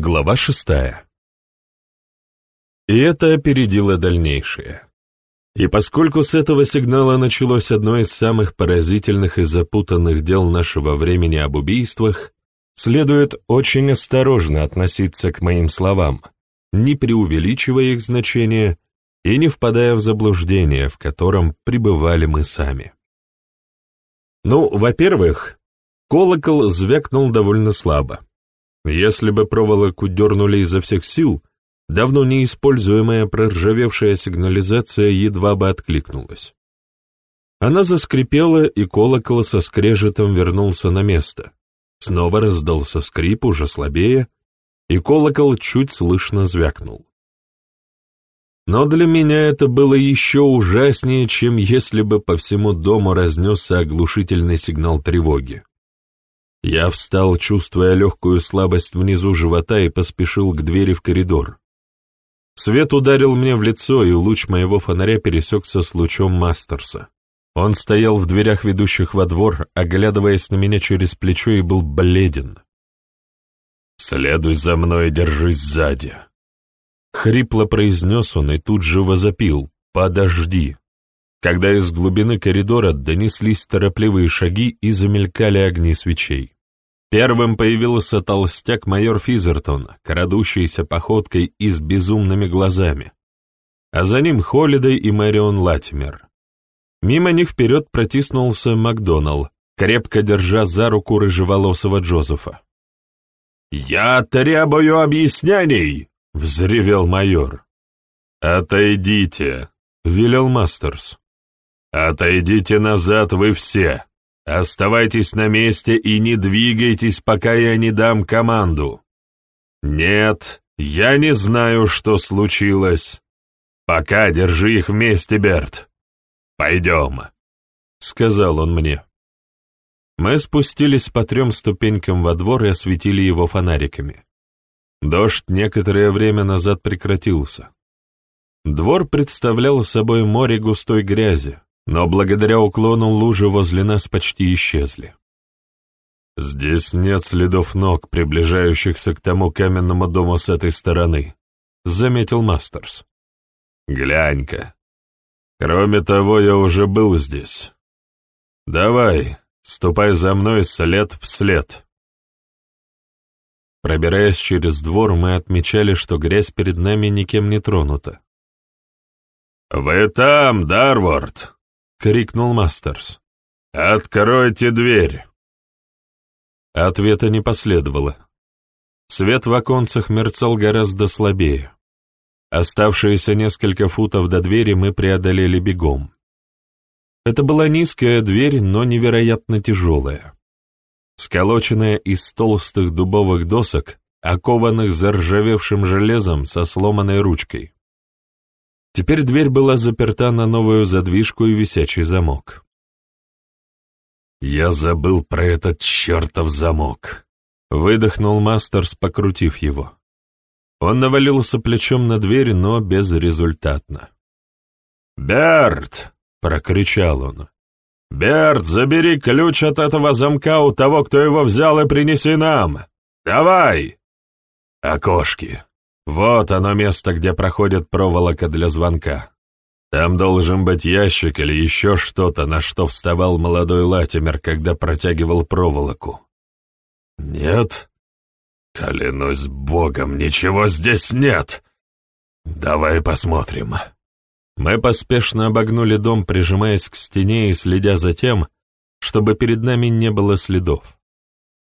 Глава шестая. И это опередило дальнейшее. И поскольку с этого сигнала началось одно из самых поразительных и запутанных дел нашего времени об убийствах, следует очень осторожно относиться к моим словам, не преувеличивая их значение и не впадая в заблуждение, в котором пребывали мы сами. Ну, во-первых, колокол звякнул довольно слабо. Если бы проволоку дернули изо всех сил, давно неиспользуемая проржавевшая сигнализация едва бы откликнулась. Она заскрипела, и колокол со скрежетом вернулся на место. Снова раздался скрип, уже слабее, и колокол чуть слышно звякнул. Но для меня это было еще ужаснее, чем если бы по всему дому разнесся оглушительный сигнал тревоги. Я встал, чувствуя легкую слабость внизу живота, и поспешил к двери в коридор. Свет ударил мне в лицо, и луч моего фонаря пересекся с лучом Мастерса. Он стоял в дверях, ведущих во двор, оглядываясь на меня через плечо, и был бледен. «Следуй за мной и держись сзади», — хрипло произнес он и тут же возопил «Подожди», когда из глубины коридора донеслись торопливые шаги и замелькали огни свечей. Первым появился толстяк майор Физертон, крадущийся походкой и с безумными глазами, а за ним Холидей и Мэрион Латимер. Мимо них вперед протиснулся Макдоналл, крепко держа за руку рыжеволосого Джозефа. «Я требую объяснений!» — взревел майор. «Отойдите!» — велел Мастерс. «Отойдите назад вы все! Оставайтесь на месте и не двигайтесь, пока я не дам команду! Нет, я не знаю, что случилось. Пока держи их вместе, Берт. Пойдем!» — сказал он мне. Мы спустились по трем ступенькам во двор и осветили его фонариками. Дождь некоторое время назад прекратился. Двор представлял собой море густой грязи, но благодаря уклону лужи возле нас почти исчезли. «Здесь нет следов ног, приближающихся к тому каменному дому с этой стороны», — заметил Мастерс. «Глянь-ка. Кроме того, я уже был здесь. Давай, ступай за мной след в след». Пробираясь через двор, мы отмечали, что грязь перед нами никем не тронута. «Вы там, Дарвард!» — крикнул Мастерс. «Откройте дверь!» Ответа не последовало. Свет в оконцах мерцал гораздо слабее. Оставшиеся несколько футов до двери мы преодолели бегом. Это была низкая дверь, но невероятно тяжелая. Сколоченная из толстых дубовых досок, окованных заржавевшим железом со сломанной ручкой. Теперь дверь была заперта на новую задвижку и висячий замок. «Я забыл про этот чертов замок», — выдохнул Мастерс, покрутив его. Он навалился плечом на дверь, но безрезультатно. «Берт!» — прокричал он. «Берт, забери ключ от этого замка у того, кто его взял, и принеси нам! Давай!» «Окошки!» Вот оно место, где проходит проволока для звонка. Там должен быть ящик или еще что-то, на что вставал молодой Латимер, когда протягивал проволоку. Нет? Клянусь богом, ничего здесь нет. Давай посмотрим. Мы поспешно обогнули дом, прижимаясь к стене и следя за тем, чтобы перед нами не было следов.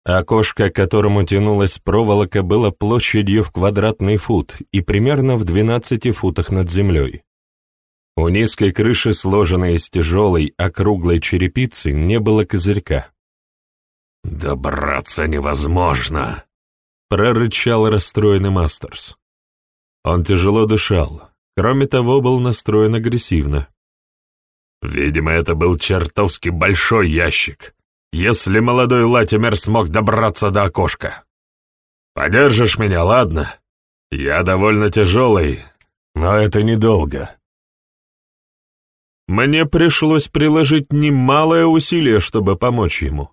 Окошко, к которому тянулась проволока, было площадью в квадратный фут и примерно в 12 футах над землей. У низкой крыши, сложенной из тяжелой, округлой черепицы, не было козырька. «Добраться невозможно!» — прорычал расстроенный Мастерс. Он тяжело дышал, кроме того, был настроен агрессивно. «Видимо, это был чертовски большой ящик если молодой Латимер смог добраться до окошка. Подержишь меня, ладно? Я довольно тяжелый, но это недолго. Мне пришлось приложить немалое усилие, чтобы помочь ему.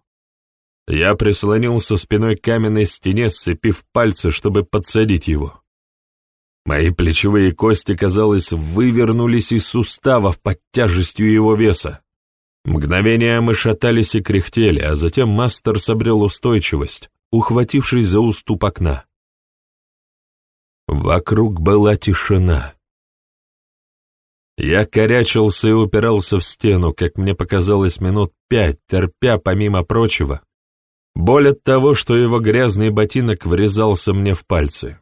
Я прислонился спиной к каменной стене, сцепив пальцы, чтобы подсадить его. Мои плечевые кости, казалось, вывернулись из суставов под тяжестью его веса. Мгновение мы шатались и кряхтели, а затем мастер собрел устойчивость, ухватившись за уступ окна. Вокруг была тишина. Я корячился и упирался в стену, как мне показалось, минут пять, терпя, помимо прочего, боль от того, что его грязный ботинок врезался мне в пальцы.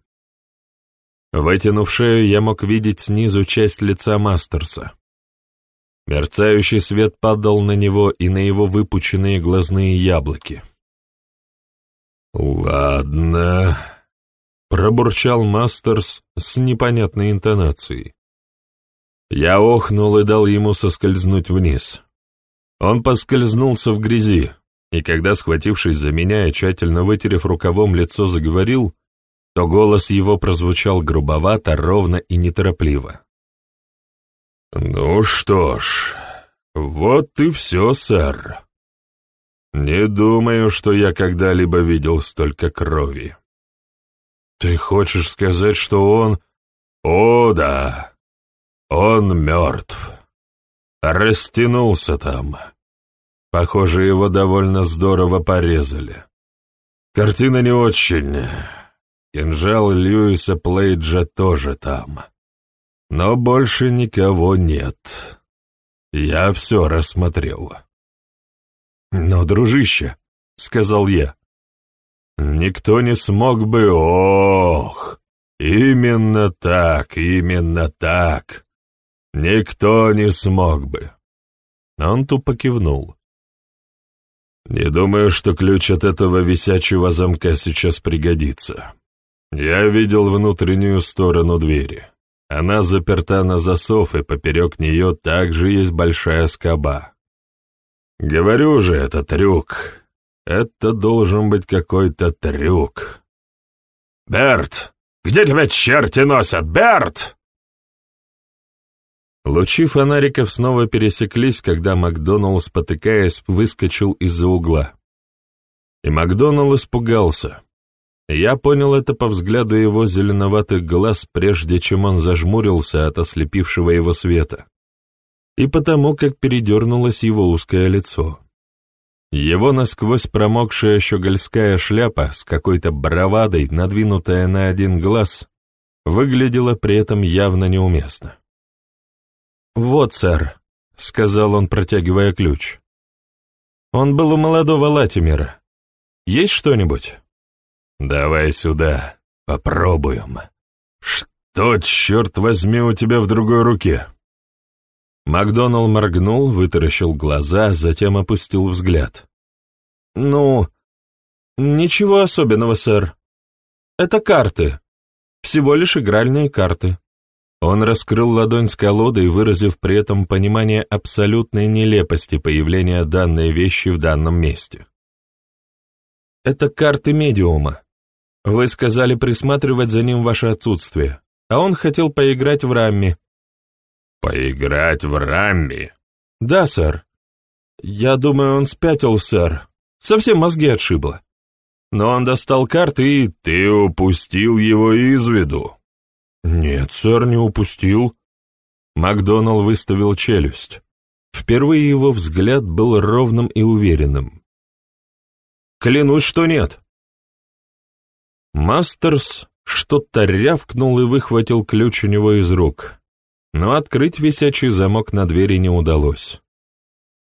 Вытянув шею, я мог видеть снизу часть лица Мастерса. Мерцающий свет падал на него и на его выпученные глазные яблоки. «Ладно», — пробурчал Мастерс с непонятной интонацией. Я охнул и дал ему соскользнуть вниз. Он поскользнулся в грязи, и когда, схватившись за меня и тщательно вытерев рукавом лицо, заговорил, то голос его прозвучал грубовато, ровно и неторопливо. «Ну что ж, вот и все, сэр. Не думаю, что я когда-либо видел столько крови». «Ты хочешь сказать, что он...» «О, да, он мертв. Растянулся там. Похоже, его довольно здорово порезали. Картина не очень. Кинжал Льюиса Плейджа тоже там. Но больше никого нет. Я все рассмотрел. «Но, дружище», — сказал я, — «никто не смог бы... Ох! Именно так, именно так. Никто не смог бы». Он тупо кивнул. «Не думаю, что ключ от этого висячего замка сейчас пригодится. Я видел внутреннюю сторону двери». Она заперта на засов, и поперек нее также есть большая скоба. Говорю же, это трюк. Это должен быть какой-то трюк. «Берт! Где тебя черти носят, Берт?» Лучи фонариков снова пересеклись, когда Макдоналл, спотыкаясь, выскочил из-за угла. И Макдоналл испугался. Я понял это по взгляду его зеленоватых глаз, прежде чем он зажмурился от ослепившего его света, и потому, как передернулось его узкое лицо. Его насквозь промокшая щегольская шляпа с какой-то бравадой, надвинутая на один глаз, выглядела при этом явно неуместно. «Вот, сэр», — сказал он, протягивая ключ. «Он был у молодого Латимера. Есть что-нибудь?» «Давай сюда, попробуем. Что, черт возьми, у тебя в другой руке?» Макдоналл моргнул, вытаращил глаза, затем опустил взгляд. «Ну, ничего особенного, сэр. Это карты. Всего лишь игральные карты». Он раскрыл ладонь с колодой, выразив при этом понимание абсолютной нелепости появления данной вещи в данном месте. «Это карты медиума. Вы сказали присматривать за ним ваше отсутствие, а он хотел поиграть в рамми». «Поиграть в рамми?» «Да, сэр. Я думаю, он спятил, сэр. Совсем мозги отшибло. Но он достал карты и... Ты упустил его из виду?» «Нет, сэр, не упустил». Макдоналл выставил челюсть. Впервые его взгляд был ровным и уверенным. «Клянусь, что нет. Мастерс что-то рявкнул и выхватил ключ у него из рук, но открыть висячий замок на двери не удалось.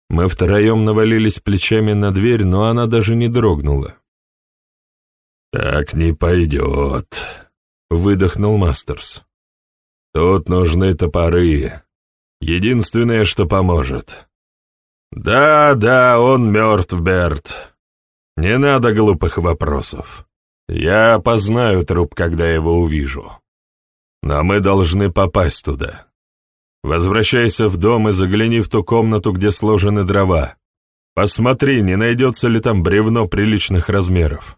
Мы втроем навалились плечами на дверь, но она даже не дрогнула. «Так не пойдет», — выдохнул Мастерс. «Тут нужны топоры. Единственное, что поможет». «Да, да, он мертв, Берт. Не надо глупых вопросов. Я опознаю труп, когда его увижу. Но мы должны попасть туда. Возвращайся в дом и загляни в ту комнату, где сложены дрова. Посмотри, не найдется ли там бревно приличных размеров.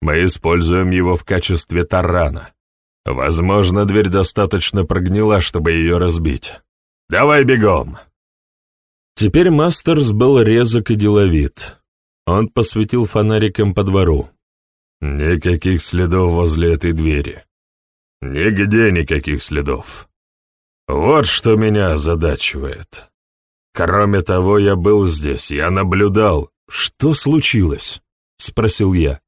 Мы используем его в качестве тарана. Возможно, дверь достаточно прогнила, чтобы ее разбить. Давай бегом!» Теперь Мастерс был резок и деловит. Он посветил фонариком по двору. Никаких следов возле этой двери. Нигде никаких следов. Вот что меня озадачивает. Кроме того, я был здесь, я наблюдал. Что случилось? Спросил я.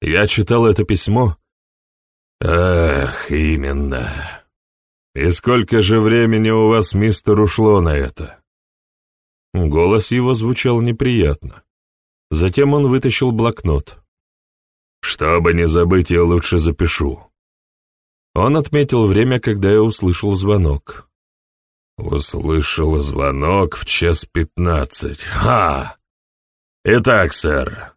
Я читал это письмо. Ах, именно. И сколько же времени у вас, мистер, ушло на это? Голос его звучал неприятно. Затем он вытащил блокнот. «Чтобы не забыть, я лучше запишу». Он отметил время, когда я услышал звонок. Услышал звонок в час пятнадцать. Ха! Итак, сэр,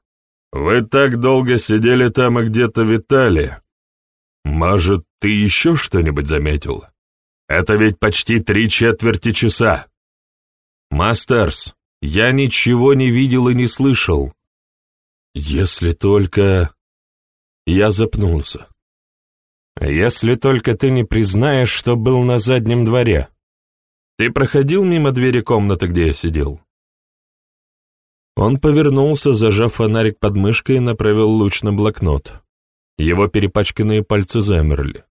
вы так долго сидели там и где-то витали. Может, ты еще что-нибудь заметил? Это ведь почти три четверти часа. Мастерс, я ничего не видел и не слышал. Если только... Я запнулся. Если только ты не признаешь, что был на заднем дворе. Ты проходил мимо двери комнаты, где я сидел? Он повернулся, зажав фонарик под мышкой, и направил луч на блокнот. Его перепачканные пальцы замерли.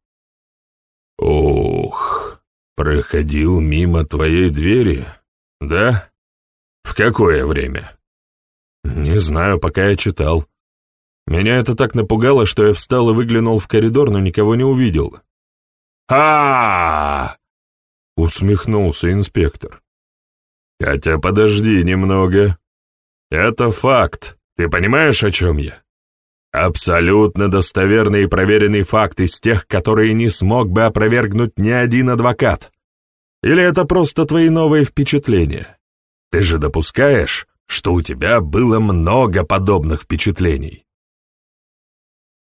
«Ух, проходил мимо твоей двери, да? В какое время?» «Не знаю, пока я читал. Меня это так напугало, что я встал и выглянул в коридор, но никого не увидел». «А-а-а!» — усмехнулся инспектор. «Хотя подожди немного. Это факт. Ты понимаешь, о чем я? Абсолютно достоверный и проверенный факт из тех, которые не смог бы опровергнуть ни один адвокат. Или это просто твои новые впечатления? Ты же допускаешь, что у тебя было много подобных впечатлений?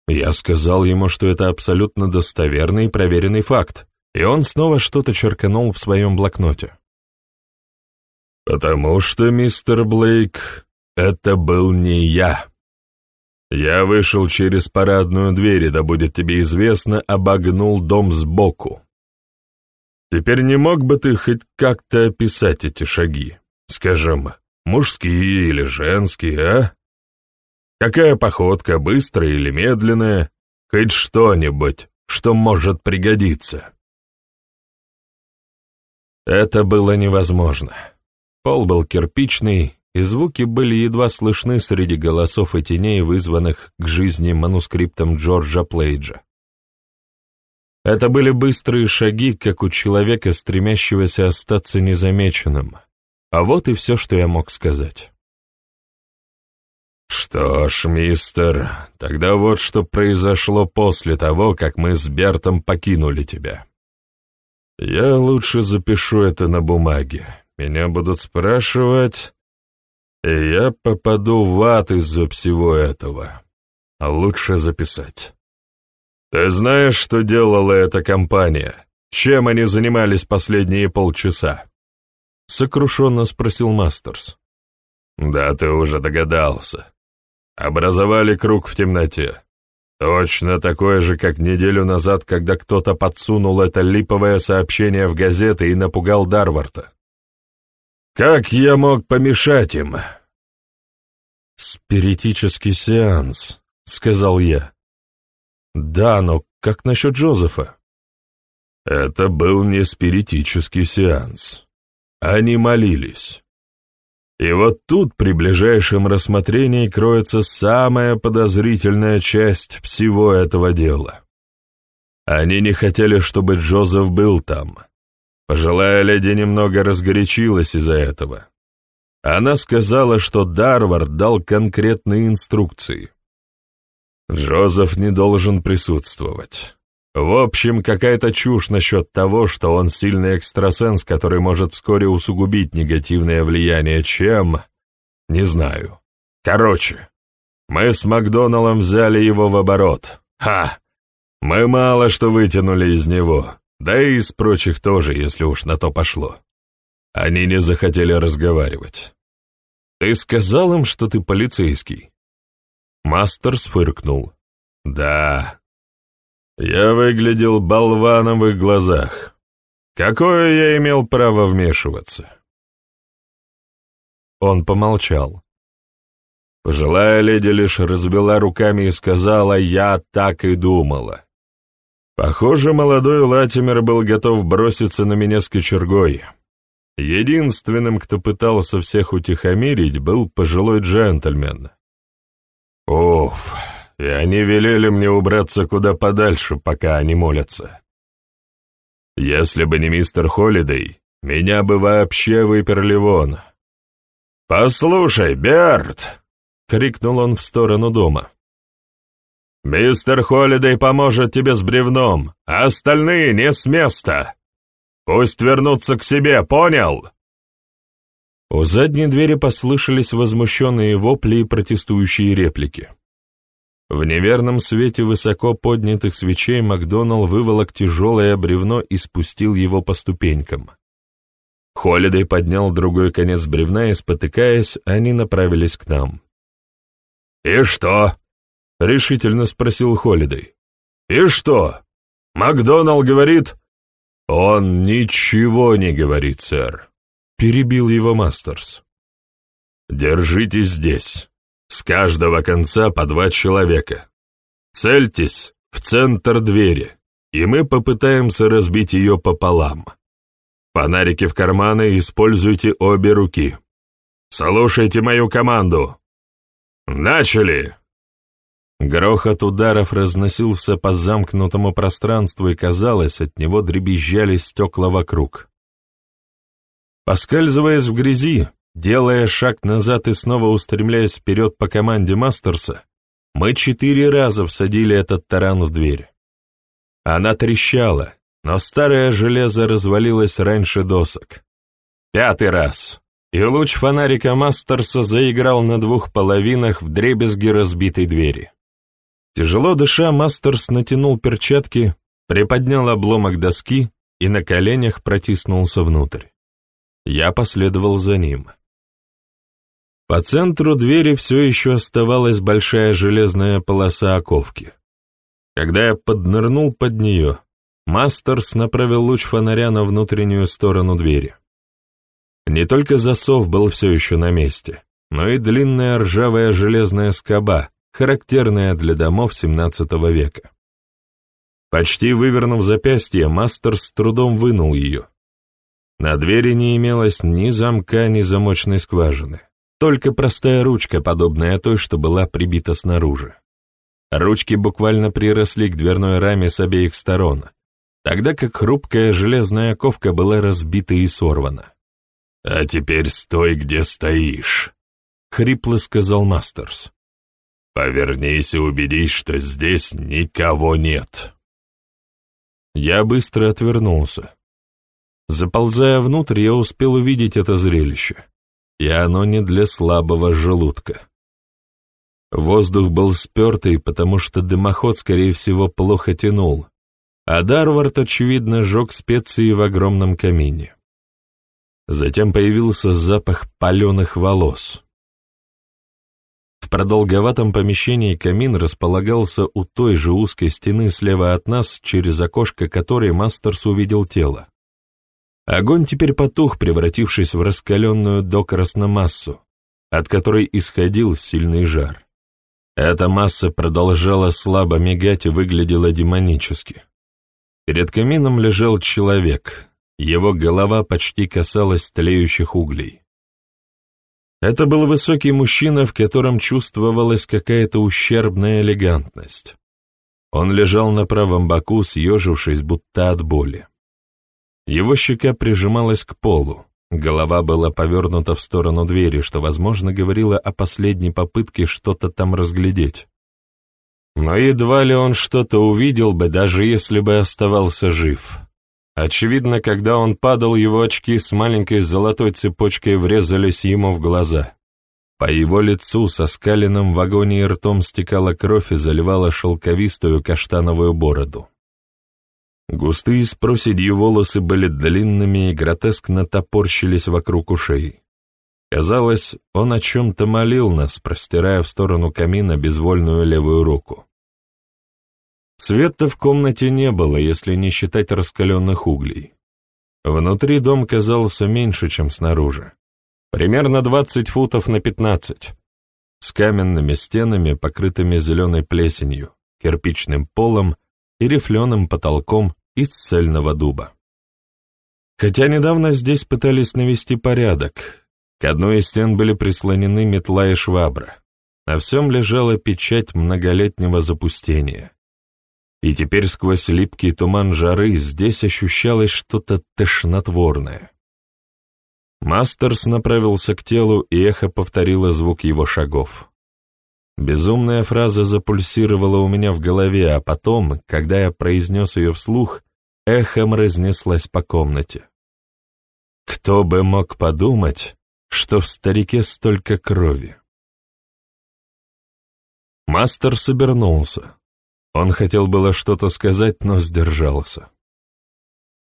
Я сказал ему, что это абсолютно достоверный и проверенный факт, и он снова что-то черканул в своем блокноте. «Потому что, мистер Блейк, это был не я», я вышел через парадную дверь, и, да будет тебе известно, обогнул дом сбоку. Теперь не мог бы ты хоть как-то описать эти шаги? Скажем, мужские или женские, а? Какая походка, быстрая или медленная? Хоть что-нибудь, что может пригодиться. Это было невозможно. Пол был кирпичный, и звуки были едва слышны среди голосов и теней, вызванных к жизни манускриптом Джорджа Плейджа. Это были быстрые шаги, как у человека, стремящегося остаться незамеченным. А вот и все, что я мог сказать. «Что ж, мистер, тогда вот что произошло после того, как мы с Бертом покинули тебя. Я лучше запишу это на бумаге. Меня будут спрашивать, и я попаду в ад из-за всего этого. А лучше записать. Ты знаешь, что делала эта компания? Чем они занимались последние полчаса? Сокрушенно спросил Мастерс. Да, ты уже догадался. Образовали круг в темноте. Точно такое же, как неделю назад, когда кто-то подсунул это липовое сообщение в газеты и напугал Дарварта. Как я мог помешать им? Спиритический сеанс, сказал я. Да, но как насчет Джозефа? Это был не спиритический сеанс. Они молились. И вот тут при ближайшем рассмотрении кроется самая подозрительная часть всего этого дела. Они не хотели, чтобы Джозеф был там. Пожилая леди немного разгорячилась из-за этого. Она сказала, что Дарвард дал конкретные инструкции. Джозеф не должен присутствовать. В общем, какая-то чушь насчет того, что он сильный экстрасенс, который может вскоре усугубить негативное влияние, чем... Не знаю. Короче, мы с Макдоналлом взяли его в оборот. Ха! Мы мало что вытянули из него. Да и из прочих тоже, если уж на то пошло. Они не захотели разговаривать. «Ты сказал им, что ты полицейский?» Мастер сфыркнул. «Да. Я выглядел болваном в их глазах. Какое я имел право вмешиваться?» Он помолчал. Пожилая леди лишь развела руками и сказала «Я так и думала». Похоже, молодой Латимер был готов броситься на меня с кочергой. Единственным, кто пытался всех утихомирить, был пожилой джентльмен. Уф, и они велели мне убраться куда подальше, пока они молятся. Если бы не мистер Холидей, меня бы вообще выперли вон. «Послушай, Берт!» — крикнул он в сторону дома. «Мистер Холидей поможет тебе с бревном, а остальные не с места. Пусть вернутся к себе, понял?» У задней двери послышались возмущенные вопли и протестующие реплики. В неверном свете высоко поднятых свечей Макдоналл выволок тяжелое бревно и спустил его по ступенькам. Холидей поднял другой конец бревна и, спотыкаясь, они направились к нам. «И что?» — решительно спросил Холидей. «И что? Макдоналл говорит...» «Он ничего не говорит, сэр», — перебил его Мастерс. «Держитесь здесь. С каждого конца по два человека. Цельтесь в центр двери, и мы попытаемся разбить ее пополам. Фонарики в карманы, используйте обе руки. Слушайте мою команду. Начали!» Грохот ударов разносился по замкнутому пространству, и, казалось, от него дребезжали стекла вокруг. Поскальзываясь в грязи, делая шаг назад и снова устремляясь вперед по команде Мастерса, мы четыре раза всадили этот таран в дверь. Она трещала, но старое железо развалилось раньше досок. Пятый раз, и луч фонарика Мастерса заиграл на двух половинах в дребезги разбитой двери. Тяжело дыша, Мастерс натянул перчатки, приподнял обломок доски и на коленях протиснулся внутрь. Я последовал за ним. По центру двери все еще оставалась большая железная полоса оковки. Когда я поднырнул под нее, Мастерс направил луч фонаря на внутреннюю сторону двери. Не только засов был все еще на месте, но и длинная ржавая железная скоба, характерная для домов XVII века. Почти вывернув запястье, мастер с трудом вынул ее. На двери не имелось ни замка, ни замочной скважины, только простая ручка, подобная той, что была прибита снаружи. Ручки буквально приросли к дверной раме с обеих сторон, тогда как хрупкая железная ковка была разбита и сорвана. «А теперь стой, где стоишь», — хрипло сказал Мастерс. «Повернись и убедись, что здесь никого нет». Я быстро отвернулся. Заползая внутрь, я успел увидеть это зрелище, и оно не для слабого желудка. Воздух был спертый, потому что дымоход, скорее всего, плохо тянул, а Дарвард, очевидно, жег специи в огромном камине. Затем появился запах паленых волос. В продолговатом помещении камин располагался у той же узкой стены слева от нас, через окошко которой Мастерс увидел тело. Огонь теперь потух, превратившись в раскаленную до массу, от которой исходил сильный жар. Эта масса продолжала слабо мигать и выглядела демонически. Перед камином лежал человек, его голова почти касалась тлеющих углей. Это был высокий мужчина, в котором чувствовалась какая-то ущербная элегантность. Он лежал на правом боку, съежившись, будто от боли. Его щека прижималась к полу, голова была повернута в сторону двери, что, возможно, говорило о последней попытке что-то там разглядеть. Но едва ли он что-то увидел бы, даже если бы оставался жив. Очевидно, когда он падал, его очки с маленькой золотой цепочкой врезались ему в глаза. По его лицу со скаленным в агонии ртом стекала кровь и заливала шелковистую каштановую бороду. Густые с проседью волосы были длинными и гротескно топорщились вокруг ушей. Казалось, он о чем-то молил нас, простирая в сторону камина безвольную левую руку. Света в комнате не было, если не считать раскаленных углей. Внутри дом казался меньше, чем снаружи. Примерно 20 футов на 15. с каменными стенами, покрытыми зеленой плесенью, кирпичным полом и рифленым потолком из цельного дуба. Хотя недавно здесь пытались навести порядок, к одной из стен были прислонены метла и швабра. На всем лежала печать многолетнего запустения. И теперь сквозь липкий туман жары здесь ощущалось что-то тошнотворное. Мастерс направился к телу, и эхо повторило звук его шагов. Безумная фраза запульсировала у меня в голове, а потом, когда я произнес ее вслух, эхом разнеслась по комнате. Кто бы мог подумать, что в старике столько крови? Мастер собернулся. Он хотел было что-то сказать, но сдержался.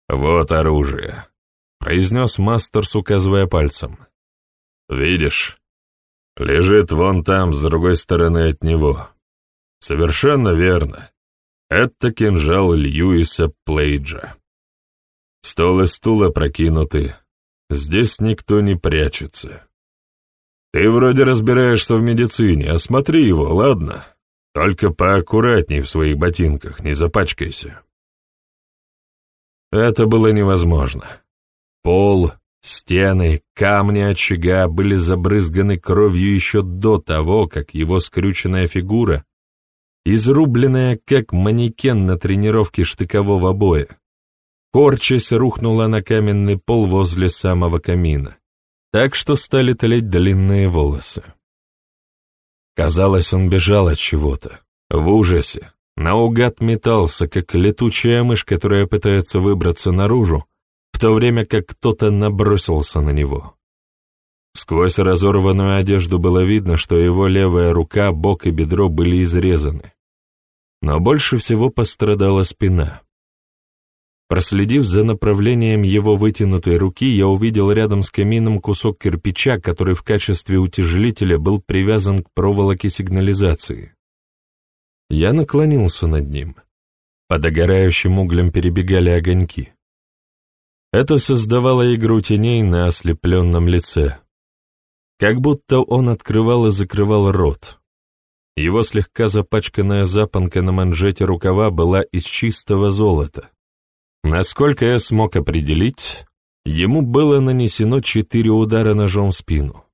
«Вот оружие», — произнес Мастерс, указывая пальцем. «Видишь, лежит вон там, с другой стороны от него. Совершенно верно. Это кинжал Льюиса Плейджа. Стол и стул опрокинуты. Здесь никто не прячется. Ты вроде разбираешься в медицине, осмотри его, ладно? Только поаккуратней в своих ботинках, не запачкайся. Это было невозможно. Пол, стены, камни очага были забрызганы кровью еще до того, как его скрюченная фигура, изрубленная как манекен на тренировке штыкового боя, корчась рухнула на каменный пол возле самого камина. Так что стали тлеть длинные волосы. Казалось, он бежал от чего-то, в ужасе, наугад метался, как летучая мышь, которая пытается выбраться наружу, в то время как кто-то набросился на него. Сквозь разорванную одежду было видно, что его левая рука, бок и бедро были изрезаны. Но больше всего пострадала спина. Проследив за направлением его вытянутой руки, я увидел рядом с камином кусок кирпича, который в качестве утяжелителя был привязан к проволоке сигнализации. Я наклонился над ним. Под догорающим углем перебегали огоньки. Это создавало игру теней на ослепленном лице. Как будто он открывал и закрывал рот. Его слегка запачканная запонка на манжете рукава была из чистого золота. Насколько я смог определить, ему было нанесено четыре удара ножом в спину.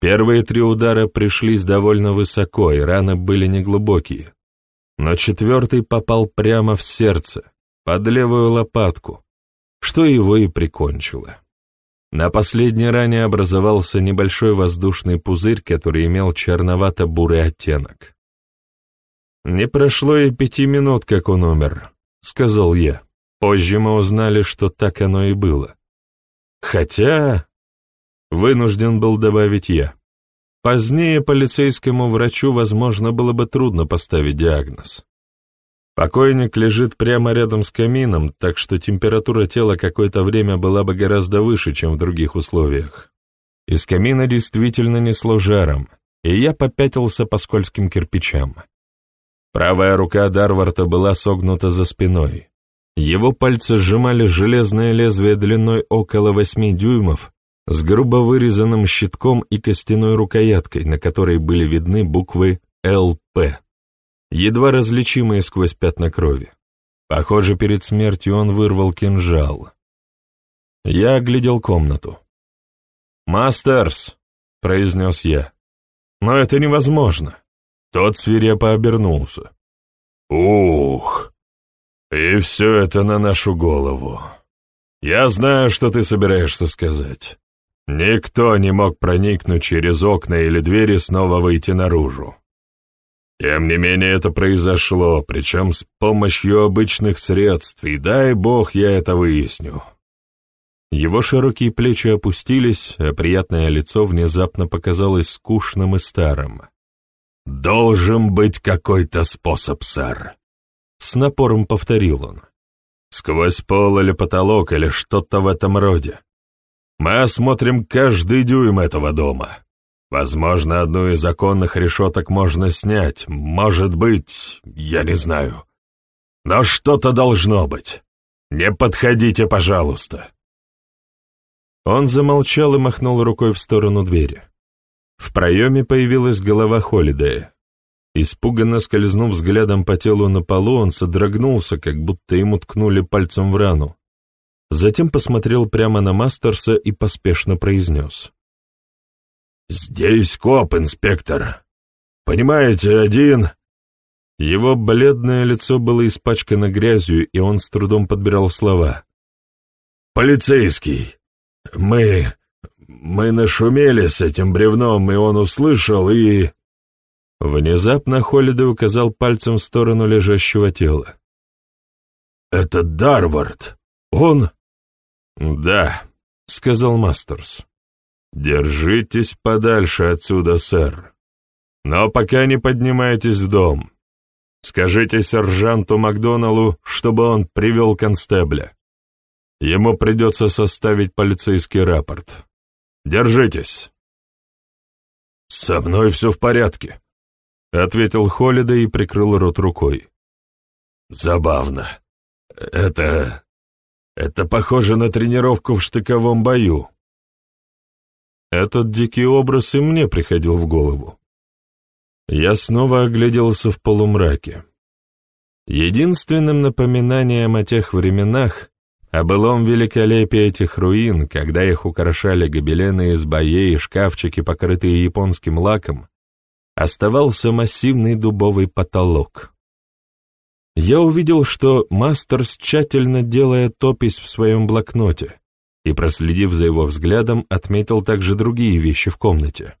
Первые три удара пришлись довольно высоко, и раны были неглубокие. Но четвертый попал прямо в сердце, под левую лопатку, что его и прикончило. На последней ране образовался небольшой воздушный пузырь, который имел черновато-бурый оттенок. «Не прошло и пяти минут, как он умер», — сказал я. Позже мы узнали, что так оно и было. Хотя, вынужден был добавить я. Позднее полицейскому врачу, возможно, было бы трудно поставить диагноз. Покойник лежит прямо рядом с камином, так что температура тела какое-то время была бы гораздо выше, чем в других условиях. Из камина действительно несло жаром, и я попятился по скользким кирпичам. Правая рука Дарварта была согнута за спиной. Его пальцы сжимали железное лезвие длиной около восьми дюймов с грубо вырезанным щитком и костяной рукояткой, на которой были видны буквы «ЛП», едва различимые сквозь пятна крови. Похоже, перед смертью он вырвал кинжал. Я оглядел комнату. «Мастерс!» — произнес я. «Но это невозможно!» Тот свирепо обернулся. «Ух!» И все это на нашу голову. Я знаю, что ты собираешься сказать. Никто не мог проникнуть через окна или двери снова выйти наружу. Тем не менее, это произошло, причем с помощью обычных средств, и дай бог я это выясню. Его широкие плечи опустились, а приятное лицо внезапно показалось скучным и старым. «Должен быть какой-то способ, сэр. С напором повторил он. Сквозь пол или потолок или что-то в этом роде. Мы осмотрим каждый дюйм этого дома. Возможно, одну из законных решеток можно снять, может быть, я не знаю. Но что-то должно быть. Не подходите, пожалуйста. Он замолчал и махнул рукой в сторону двери. В проеме появилась голова Холидея. Испуганно скользнув взглядом по телу на полу, он содрогнулся, как будто ему ткнули пальцем в рану. Затем посмотрел прямо на Мастерса и поспешно произнес. «Здесь коп, инспектор. Понимаете, один...» Его бледное лицо было испачкано грязью, и он с трудом подбирал слова. «Полицейский. Мы... мы нашумели с этим бревном, и он услышал, и...» Внезапно Холлиday указал пальцем в сторону лежащего тела. «Это Дарвард. Он...» «Да», — сказал Мастерс. «Держитесь подальше отсюда, сэр. Но пока не поднимайтесь в дом. Скажите сержанту Макдоналу, чтобы он привел констебля. Ему придется составить полицейский рапорт. Держитесь». «Со мной все в порядке», — ответил Холлида и прикрыл рот рукой. «Забавно. Это... это похоже на тренировку в штыковом бою». Этот дикий образ и мне приходил в голову. Я снова огляделся в полумраке. Единственным напоминанием о тех временах, о былом великолепии этих руин, когда их украшали гобелены из боей и шкафчики, покрытые японским лаком, оставался массивный дубовый потолок. Я увидел, что Мастерс тщательно делает опись в своем блокноте, и, проследив за его взглядом, отметил также другие вещи в комнате.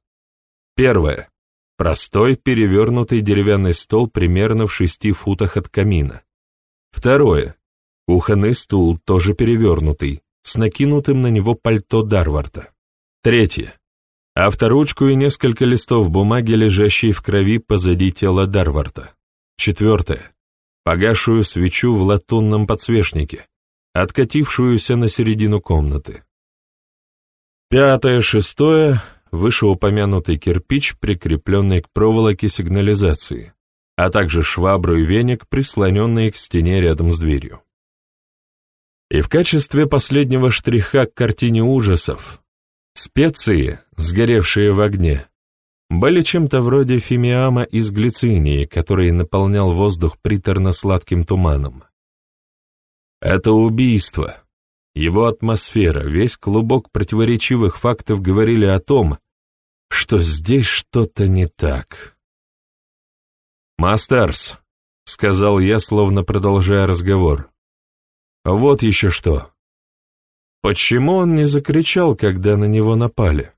Первое. Простой перевернутый деревянный стол примерно в шести футах от камина. Второе. Кухонный стул, тоже перевернутый, с накинутым на него пальто Дарварда. Третье. Авторучку и несколько листов бумаги, лежащие в крови позади тела Дарварда. Четвертое. Погашую свечу в латунном подсвечнике, откатившуюся на середину комнаты. Пятое, шестое — вышеупомянутый кирпич, прикрепленный к проволоке сигнализации, а также швабру и веник, прислоненные к стене рядом с дверью. И в качестве последнего штриха к картине ужасов специи, сгоревшие в огне, были чем-то вроде фимиама из глицинии, который наполнял воздух приторно-сладким туманом. Это убийство. Его атмосфера, весь клубок противоречивых фактов говорили о том, что здесь что-то не так. «Мастерс», — сказал я, словно продолжая разговор, — «вот еще что. Почему он не закричал, когда на него напали?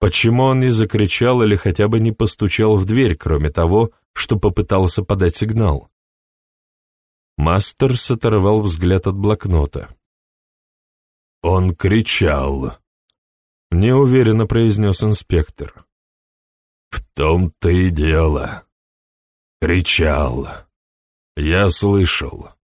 Почему он не закричал или хотя бы не постучал в дверь, кроме того, что попытался подать сигнал?» Мастерс оторвал взгляд от блокнота. «Он кричал», — неуверенно произнес инспектор. «В том-то и дело. Кричал. Я слышал.